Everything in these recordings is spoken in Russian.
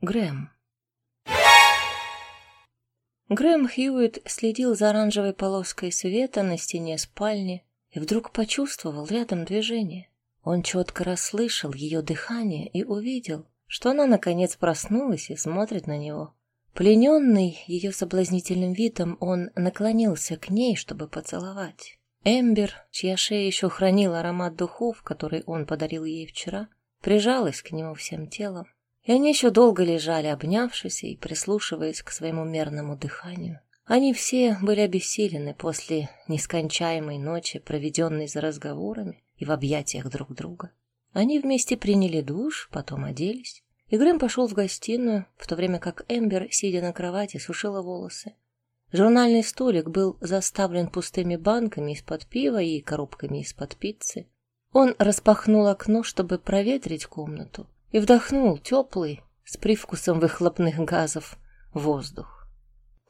Грэм. Грэм Хьюитт следил за оранжевой полоской света на стене спальни и вдруг почувствовал рядом движение. Он четко расслышал ее дыхание и увидел, что она наконец проснулась и смотрит на него. Плененный ее соблазнительным видом, он наклонился к ней, чтобы поцеловать. Эмбер, чья шея еще хранила аромат духов, который он подарил ей вчера, прижалась к нему всем телом. И они еще долго лежали, обнявшись и прислушиваясь к своему мерному дыханию. Они все были обессилены после нескончаемой ночи, проведенной за разговорами и в объятиях друг друга. Они вместе приняли душ, потом оделись. И Грэм пошел в гостиную, в то время как Эмбер, сидя на кровати, сушила волосы. Журнальный столик был заставлен пустыми банками из-под пива и коробками из-под пиццы. Он распахнул окно, чтобы проветрить комнату, и вдохнул теплый, с привкусом выхлопных газов, воздух.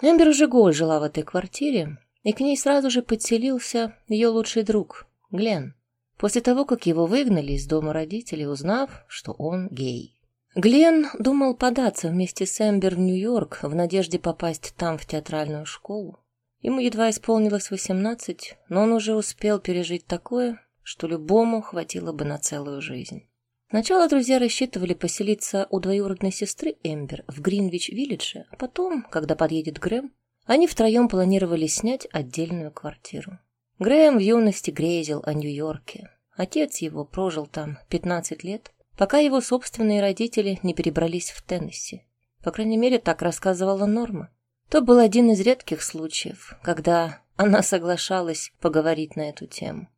Эмбер уже год жила в этой квартире, и к ней сразу же подселился ее лучший друг, Глен, после того, как его выгнали из дома родителей, узнав, что он гей. Глен думал податься вместе с Эмбер в Нью-Йорк в надежде попасть там в театральную школу. Ему едва исполнилось восемнадцать, но он уже успел пережить такое, что любому хватило бы на целую жизнь. Сначала друзья рассчитывали поселиться у двоюродной сестры Эмбер в Гринвич-Виллидже, а потом, когда подъедет Грэм, они втроем планировали снять отдельную квартиру. Грэм в юности грезил о Нью-Йорке. Отец его прожил там 15 лет, пока его собственные родители не перебрались в Теннесси. По крайней мере, так рассказывала Норма. То был один из редких случаев, когда она соглашалась поговорить на эту тему.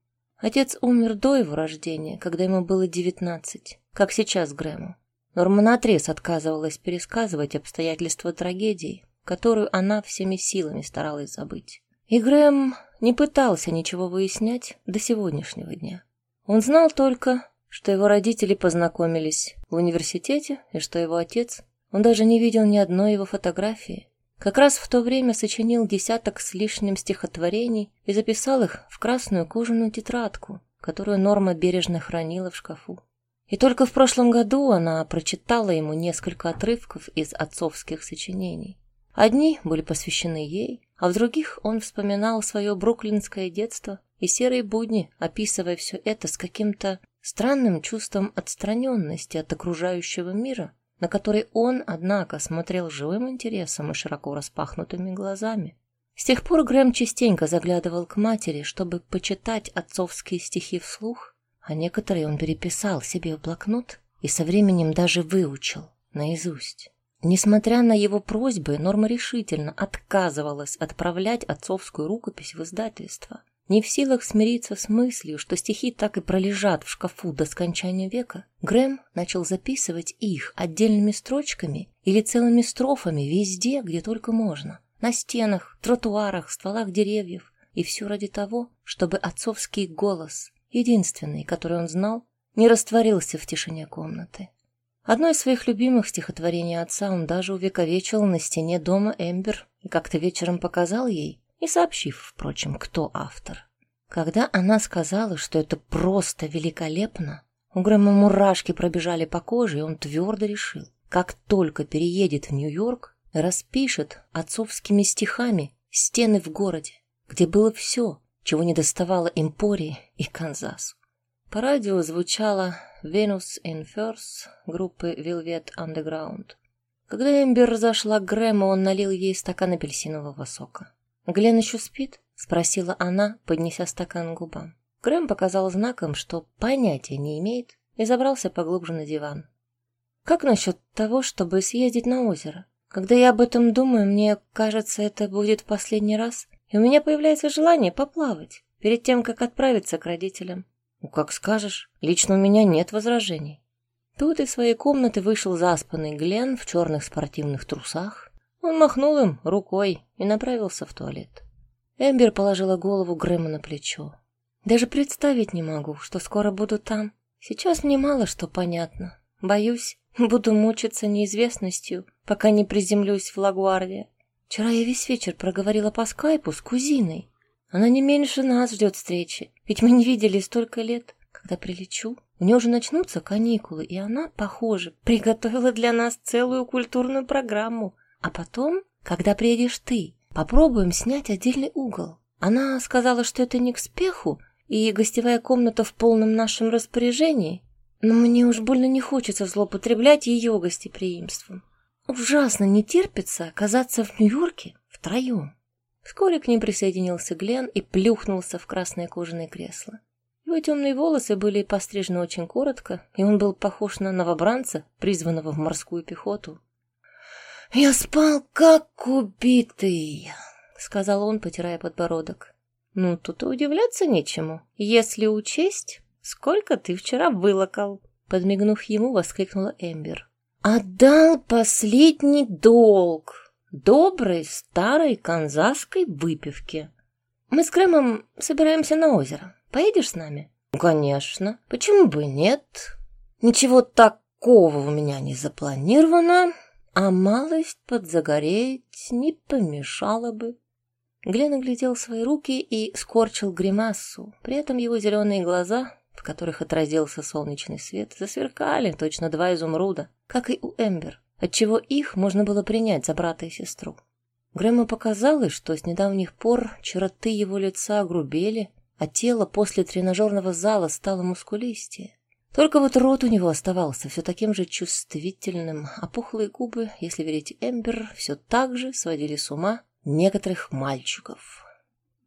Отец умер до его рождения, когда ему было девятнадцать, как сейчас Грэму. Норма наотрез отказывалась пересказывать обстоятельства трагедии, которую она всеми силами старалась забыть. И Грэм не пытался ничего выяснять до сегодняшнего дня. Он знал только, что его родители познакомились в университете и что его отец, он даже не видел ни одной его фотографии, как раз в то время сочинил десяток с лишним стихотворений и записал их в красную кожаную тетрадку, которую Норма бережно хранила в шкафу. И только в прошлом году она прочитала ему несколько отрывков из отцовских сочинений. Одни были посвящены ей, а в других он вспоминал свое бруклинское детство и серые будни, описывая все это с каким-то странным чувством отстраненности от окружающего мира, на который он, однако, смотрел живым интересом и широко распахнутыми глазами. С тех пор Грэм частенько заглядывал к матери, чтобы почитать отцовские стихи вслух, а некоторые он переписал себе в блокнот и со временем даже выучил наизусть. Несмотря на его просьбы, Норма решительно отказывалась отправлять отцовскую рукопись в издательство. Не в силах смириться с мыслью, что стихи так и пролежат в шкафу до скончания века, Грэм начал записывать их отдельными строчками или целыми строфами везде, где только можно. На стенах, тротуарах, стволах деревьев. И все ради того, чтобы отцовский голос, единственный, который он знал, не растворился в тишине комнаты. Одно из своих любимых стихотворений отца он даже увековечил на стене дома Эмбер и как-то вечером показал ей, не сообщив, впрочем, кто автор. Когда она сказала, что это просто великолепно, у Грэма мурашки пробежали по коже, и он твердо решил, как только переедет в Нью-Йорк, распишет отцовскими стихами стены в городе, где было все, чего не доставало Эмпории и Канзасу. По радио звучала «Venus in First» группы Velvet Underground. Когда Эмбер зашла к Грэму, он налил ей стакан апельсинового сока. «Глен еще спит?» — спросила она, поднеся стакан к губам. Грэм показал знаком, что понятия не имеет, и забрался поглубже на диван. «Как насчет того, чтобы съездить на озеро? Когда я об этом думаю, мне кажется, это будет в последний раз, и у меня появляется желание поплавать перед тем, как отправиться к родителям. Ну, как скажешь, лично у меня нет возражений». Тут из своей комнаты вышел заспанный Глен в черных спортивных трусах он махнул им рукой и направился в туалет. Эмбер положила голову Грэма на плечо. «Даже представить не могу, что скоро буду там. Сейчас мне мало что понятно. Боюсь, буду мучиться неизвестностью, пока не приземлюсь в Лагуарде. Вчера я весь вечер проговорила по скайпу с кузиной. Она не меньше нас ждет встречи, ведь мы не виделись столько лет. Когда прилечу, У нее уже начнутся каникулы, и она, похоже, приготовила для нас целую культурную программу. А потом, когда приедешь ты, попробуем снять отдельный угол. Она сказала, что это не к спеху, и гостевая комната в полном нашем распоряжении, но мне уж больно не хочется злоупотреблять ее гостеприимством. Ужасно не терпится оказаться в Нью-Йорке втроем. Вскоре к ним присоединился Глен и плюхнулся в красное кожаное кресло. Его темные волосы были пострижены очень коротко, и он был похож на новобранца, призванного в морскую пехоту. «Я спал, как убитый», — сказал он, потирая подбородок. «Ну, тут и удивляться нечему, если учесть, сколько ты вчера вылокал», — подмигнув ему, воскликнула Эмбер. «Отдал последний долг доброй старой канзасской выпивки. Мы с Грэмом собираемся на озеро. Поедешь с нами?» «Конечно. Почему бы нет? Ничего такого у меня не запланировано, а малость подзагореть не помешала бы». Глен оглядел свои руки и скорчил гримасу. При этом его зеленые глаза в которых отразился солнечный свет, засверкали точно два изумруда, как и у Эмбер, отчего их можно было принять за брата и сестру. Грэму показалось, что с недавних пор черты его лица огрубели, а тело после тренажерного зала стало мускулистее. Только вот рот у него оставался все таким же чувствительным, а пухлые губы, если верить Эмбер, все так же сводили с ума некоторых мальчиков.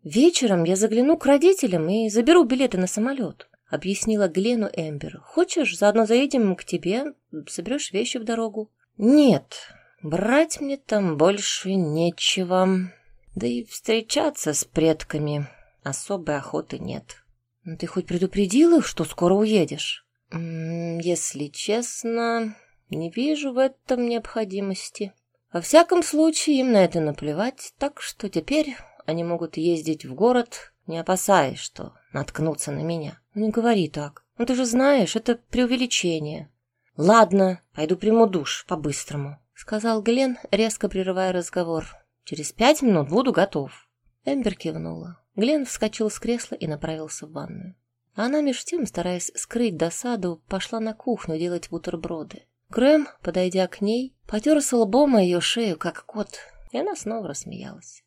«Вечером я загляну к родителям и заберу билеты на самолет объяснила Глену Эмбер. «Хочешь, заодно заедем к тебе, соберешь вещи в дорогу?» «Нет, брать мне там больше нечего. Да и встречаться с предками особой охоты нет». «Ну, «Ты хоть предупредил их, что скоро уедешь?» «Если честно, не вижу в этом необходимости. Во всяком случае, им на это наплевать, так что теперь они могут ездить в город, не опасаясь, что наткнутся на меня. «Не говори так. Ну ты же знаешь, это преувеличение». «Ладно, пойду приму душ по-быстрому», — сказал Глен, резко прерывая разговор. «Через пять минут буду готов». Эмбер кивнула. Глен вскочил с кресла и направился в ванную. Она, меж тем, стараясь скрыть досаду, пошла на кухню делать бутерброды. Грэм, подойдя к ней, потерся лбом о ее шею, как кот, и она снова рассмеялась.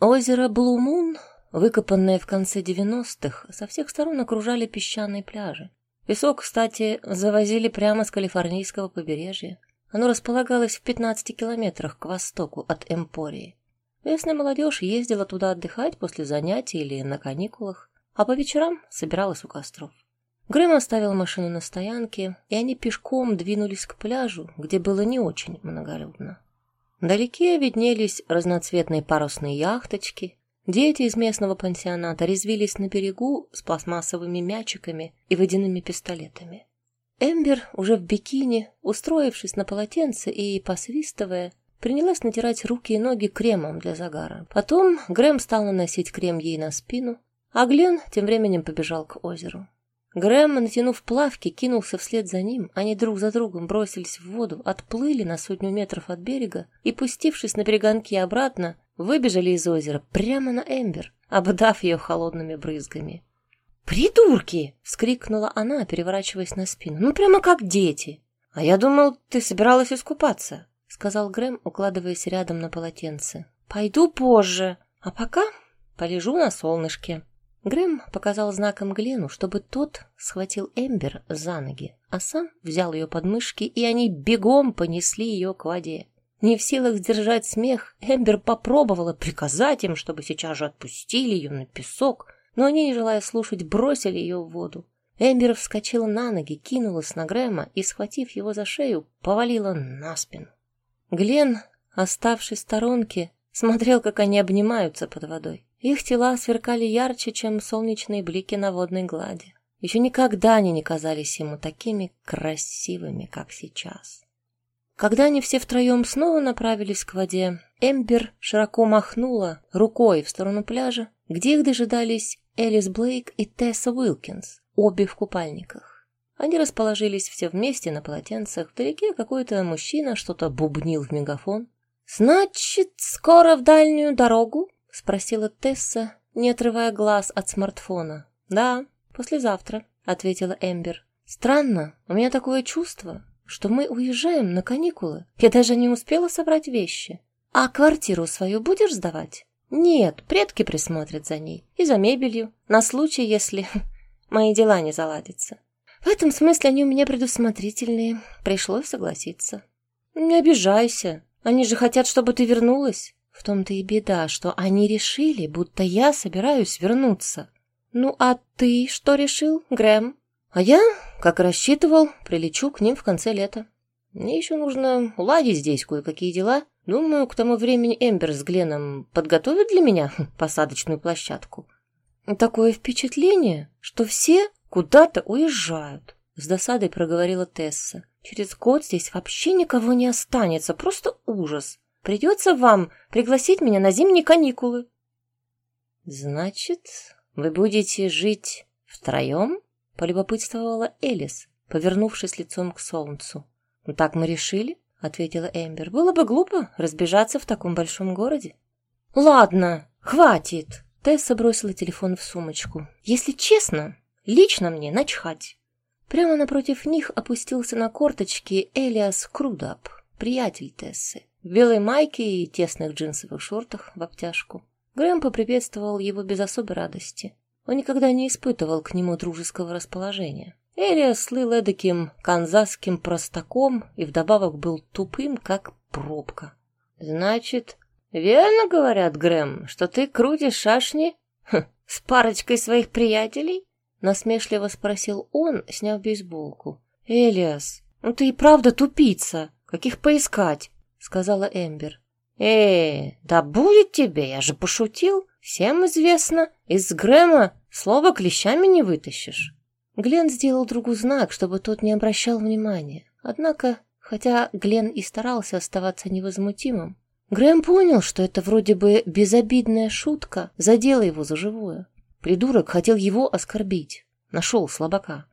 Озеро Блумун Выкопанные в конце девяностых, со всех сторон окружали песчаные пляжи. Песок, кстати, завозили прямо с калифорнийского побережья. Оно располагалось в 15 километрах к востоку от Эмпории. Местная молодежь ездила туда отдыхать после занятий или на каникулах, а по вечерам собиралась у костров. Грэм оставил машину на стоянке, и они пешком двинулись к пляжу, где было не очень многолюдно. Вдалеке виднелись разноцветные парусные яхточки, Дети из местного пансионата резвились на берегу с пластмассовыми мячиками и водяными пистолетами. Эмбер, уже в бикини, устроившись на полотенце и посвистывая, принялась натирать руки и ноги кремом для загара. Потом Грэм стал наносить крем ей на спину, а Глен тем временем побежал к озеру. Грэм, натянув плавки, кинулся вслед за ним. Они друг за другом бросились в воду, отплыли на сотню метров от берега и, пустившись на перегонки обратно, выбежали из озера прямо на Эмбер, обдав ее холодными брызгами. «Придурки!» — вскрикнула она, переворачиваясь на спину. «Ну, прямо как дети!» «А я думал, ты собиралась искупаться», — сказал Грэм, укладываясь рядом на полотенце. «Пойду позже, а пока полежу на солнышке». Грэм показал знаком Глену, чтобы тот схватил Эмбер за ноги, а сам взял ее подмышки, и они бегом понесли ее к воде. Не в силах сдержать смех, Эмбер попробовала приказать им, чтобы сейчас же отпустили ее на песок, но они, не желая слушать, бросили ее в воду. Эмбер вскочила на ноги, кинулась на Грэма и, схватив его за шею, повалила на спину. Глен, оставшись в сторонке, смотрел, как они обнимаются под водой. Их тела сверкали ярче, чем солнечные блики на водной глади. Еще никогда они не казались ему такими красивыми, как сейчас. Когда они все втроем снова направились к воде, Эмбер широко махнула рукой в сторону пляжа, где их дожидались Элис Блейк и Тесса Уилкинс, обе в купальниках. Они расположились все вместе на полотенцах. Вдалеке какой-то мужчина что-то бубнил в мегафон. «Значит, скоро в дальнюю дорогу?» — спросила Тесса, не отрывая глаз от смартфона. «Да, послезавтра», ответила Эмбер. «Странно, у меня такое чувство, что мы уезжаем на каникулы. Я даже не успела собрать вещи. А квартиру свою будешь сдавать?» «Нет, предки присмотрят за ней и за мебелью, на случай, если мои дела не заладятся. В этом смысле они у меня предусмотрительные, пришлось согласиться». «Не обижайся, они же хотят, чтобы ты вернулась». В том-то и беда, что они решили, будто я собираюсь вернуться. Ну а ты что решил, Грэм? А я, как рассчитывал, прилечу к ним в конце лета. Мне еще нужно уладить здесь кое-какие дела. Думаю, к тому времени Эмбер с Гленом подготовят для меня посадочную площадку. Такое впечатление, что все куда-то уезжают. С досадой проговорила Тесса. Через год здесь вообще никого не останется, просто ужас. Придется вам пригласить меня на зимние каникулы. Значит, вы будете жить втроем? Полюбопытствовала Элис, повернувшись лицом к солнцу. Ну так мы решили, ответила Эмбер. Было бы глупо разбежаться в таком большом городе. Ладно, хватит. Тесса бросила телефон в сумочку. Если честно, лично мне начхать. Прямо напротив них опустился на корточки Элиас Крудап, приятель Тессы в белой майке и тесных джинсовых шортах в обтяжку. Грэм поприветствовал его без особой радости. Он никогда не испытывал к нему дружеского расположения. Элиас слыл эдаким канзасским простаком и вдобавок был тупым, как пробка. «Значит, верно говорят, Грэм, что ты крутишь шашни хм, с парочкой своих приятелей?» Насмешливо спросил он, сняв бейсболку. «Элиас, ну ты и правда тупица. Каких поискать? Сказала Эмбер. «Э, да будет тебе, я же пошутил. Всем известно, из Грэма слово клещами не вытащишь». Глен сделал другу знак, чтобы тот не обращал внимания. Однако, хотя Глен и старался оставаться невозмутимым, Грэм понял, что это вроде бы безобидная шутка задела его за живое. Придурок хотел его оскорбить. Нашел слабака.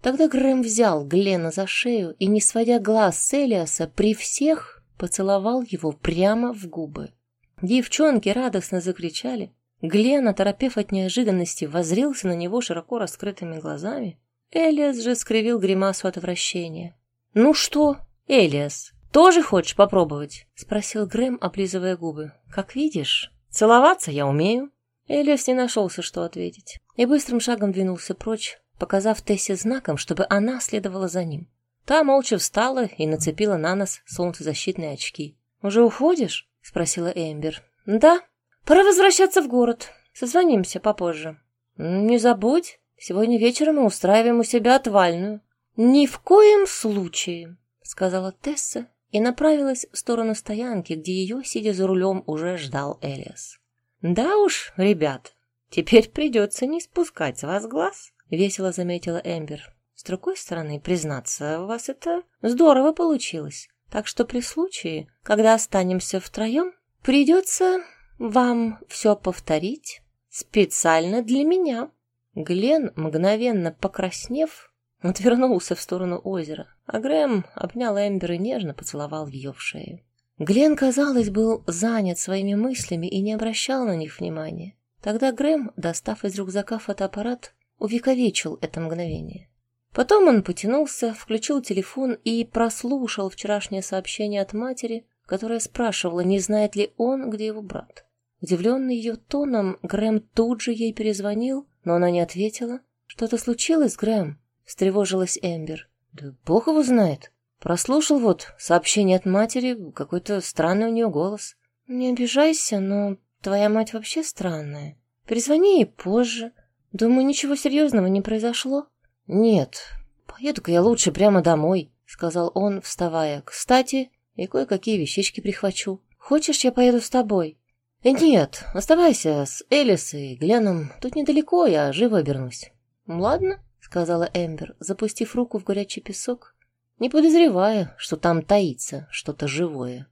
Тогда Грэм взял Глена за шею и, не сводя глаз с Элиаса, при всех поцеловал его прямо в губы. Девчонки радостно закричали. Глен, оторопев от неожиданности, возрился на него широко раскрытыми глазами. Элиас же скривил гримасу отвращения. «Ну что, Элиас, тоже хочешь попробовать?» — спросил Грэм, облизывая губы. «Как видишь, целоваться я умею». Элиас не нашелся, что ответить, и быстрым шагом двинулся прочь, показав Тессе знаком, чтобы она следовала за ним. Та молча встала и нацепила на нос солнцезащитные очки. «Уже уходишь?» — спросила Эмбер. «Да. Пора возвращаться в город. Созвонимся попозже». «Не забудь, сегодня вечером мы устраиваем у себя отвальную». «Ни в коем случае», — сказала Тесса и направилась в сторону стоянки, где ее, сидя за рулем, уже ждал Элиас. «Да уж, ребят, теперь придется не спускать с вас глаз», — весело заметила Эмбер. С другой стороны, признаться, у вас это здорово получилось. Так что при случае, когда останемся втроем, придется вам все повторить специально для меня. Глен, мгновенно покраснев, отвернулся в сторону озера, а Грэм обнял Эмбер и нежно поцеловал ее в шею. Глен, казалось, был занят своими мыслями и не обращал на них внимания. Тогда Грэм, достав из рюкзака фотоаппарат, увековечил это мгновение. Потом он потянулся, включил телефон и прослушал вчерашнее сообщение от матери, которая спрашивала, не знает ли он, где его брат. Удивленный ее тоном, Грэм тут же ей перезвонил, но она не ответила. «Что-то случилось, Грэм?» — встревожилась Эмбер. «Да бог его знает. Прослушал вот сообщение от матери, какой-то странный у нее голос. Не обижайся, но твоя мать вообще странная. Перезвони ей позже. Думаю, ничего серьезного не произошло». «Нет, поеду-ка я лучше прямо домой», — сказал он, вставая. «Кстати, и кое-какие вещички прихвачу. Хочешь, я поеду с тобой?» «Э, «Нет, оставайся с Элис и Гленом. Тут недалеко, я живо обернусь». «Ладно», — сказала Эмбер, запустив руку в горячий песок, не подозревая, что там таится что-то живое.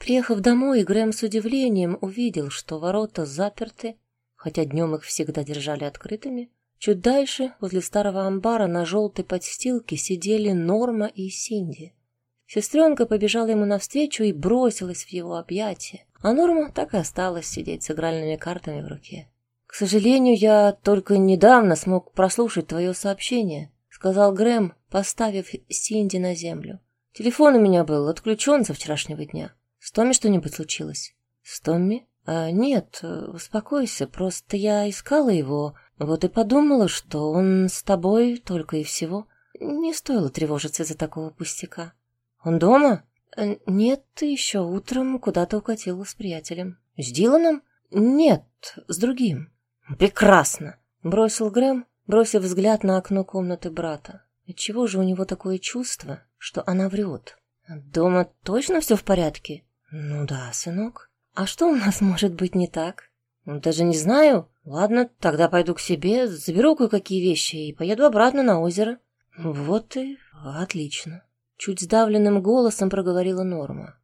Приехав домой, Грэм с удивлением увидел, что ворота заперты, хотя днем их всегда держали открытыми, Чуть дальше, возле старого амбара, на желтой подстилке сидели Норма и Синди. Сестренка побежала ему навстречу и бросилась в его объятия, а Норма так и осталась сидеть с игральными картами в руке. «К сожалению, я только недавно смог прослушать твое сообщение», — сказал Грэм, поставив Синди на землю. «Телефон у меня был отключен со вчерашнего дня. С Томми что-нибудь случилось?» «С Томми? А, нет, успокойся, просто я искала его, вот и подумала, что он с тобой только и всего. Не стоило тревожиться из-за такого пустяка. Он дома? Э, нет, еще утром куда-то укатил с приятелем. С Диланом? Нет, с другим. Прекрасно, бросил Грэм, бросив взгляд на окно комнаты брата. Отчего же у него такое чувство, что она врет? Дома точно все в порядке? Ну да, сынок. А что у нас может быть не так? Ну, даже не знаю. Ладно, тогда пойду к себе, заберу кое-какие вещи и поеду обратно на озеро. Вот и отлично. Чуть сдавленным голосом проговорила Норма.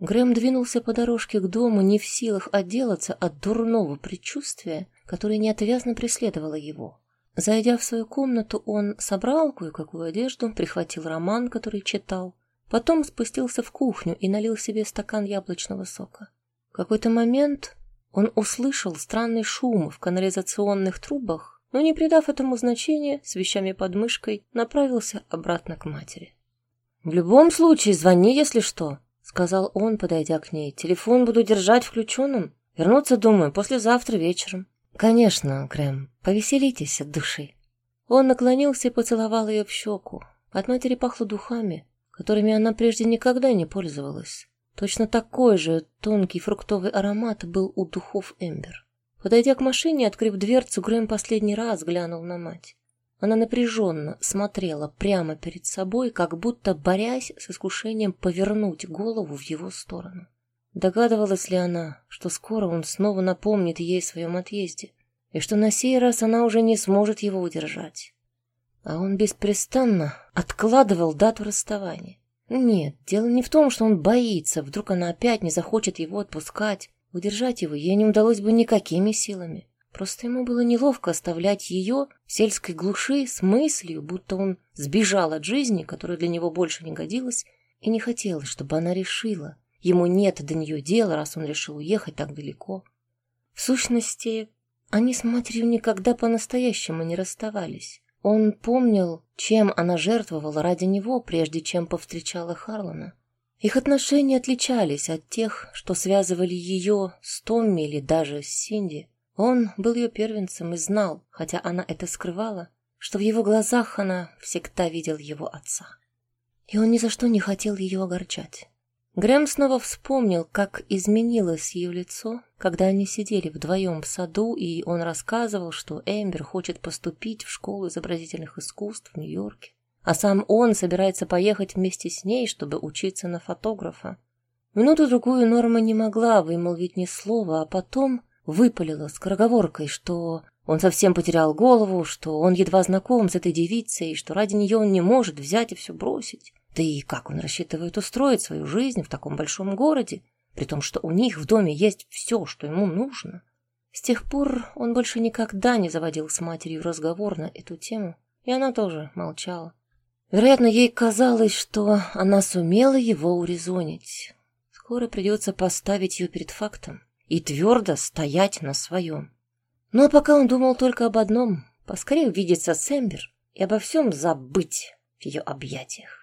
Грэм двинулся по дорожке к дому, не в силах отделаться от дурного предчувствия, которое неотвязно преследовало его. Зайдя в свою комнату, он собрал кое-какую одежду, прихватил роман, который читал, потом спустился в кухню и налил себе стакан яблочного сока. В какой-то момент он услышал странный шум в канализационных трубах, но, не придав этому значения, с вещами под мышкой направился обратно к матери. «В любом случае, звони, если что», — сказал он, подойдя к ней. «Телефон буду держать включенным. Вернуться, думаю, послезавтра вечером». «Конечно, Грэм, повеселитесь от души». Он наклонился и поцеловал ее в щеку. От матери пахло духами, которыми она прежде никогда не пользовалась. Точно такой же тонкий фруктовый аромат был у духов Эмбер. Подойдя к машине, открыв дверцу, Грэм последний раз глянул на мать. Она напряженно смотрела прямо перед собой, как будто борясь с искушением повернуть голову в его сторону. Догадывалась ли она, что скоро он снова напомнит ей о своем отъезде, и что на сей раз она уже не сможет его удержать? А он беспрестанно откладывал дату расставания. Нет, дело не в том, что он боится, вдруг она опять не захочет его отпускать. Удержать его ей не удалось бы никакими силами. Просто ему было неловко оставлять ее в сельской глуши с мыслью, будто он сбежал от жизни, которая для него больше не годилась, и не хотелось, чтобы она решила. Ему нет до нее дела, раз он решил уехать так далеко. В сущности, они с матерью никогда по-настоящему не расставались. Он помнил, чем она жертвовала ради него, прежде чем повстречала Харлана. Их отношения отличались от тех, что связывали ее с Томми или даже с Синди. Он был ее первенцем и знал, хотя она это скрывала, что в его глазах она всегда видел его отца. И он ни за что не хотел ее огорчать. Грэм снова вспомнил, как изменилось ее лицо, когда они сидели вдвоем в саду, и он рассказывал, что Эмбер хочет поступить в школу изобразительных искусств в Нью-Йорке, а сам он собирается поехать вместе с ней, чтобы учиться на фотографа. Минуту-другую Норма не могла вымолвить ни слова, а потом выпалила скороговоркой, что он совсем потерял голову, что он едва знаком с этой девицей, и что ради нее он не может взять и все бросить. Да и как он рассчитывает устроить свою жизнь в таком большом городе, при том, что у них в доме есть все, что ему нужно? С тех пор он больше никогда не заводил с матерью разговор на эту тему, и она тоже молчала. Вероятно, ей казалось, что она сумела его урезонить. Скоро придется поставить ее перед фактом и твердо стоять на своем. Но пока он думал только об одном — поскорее увидеться с Эмбер и обо всем забыть в ее объятиях.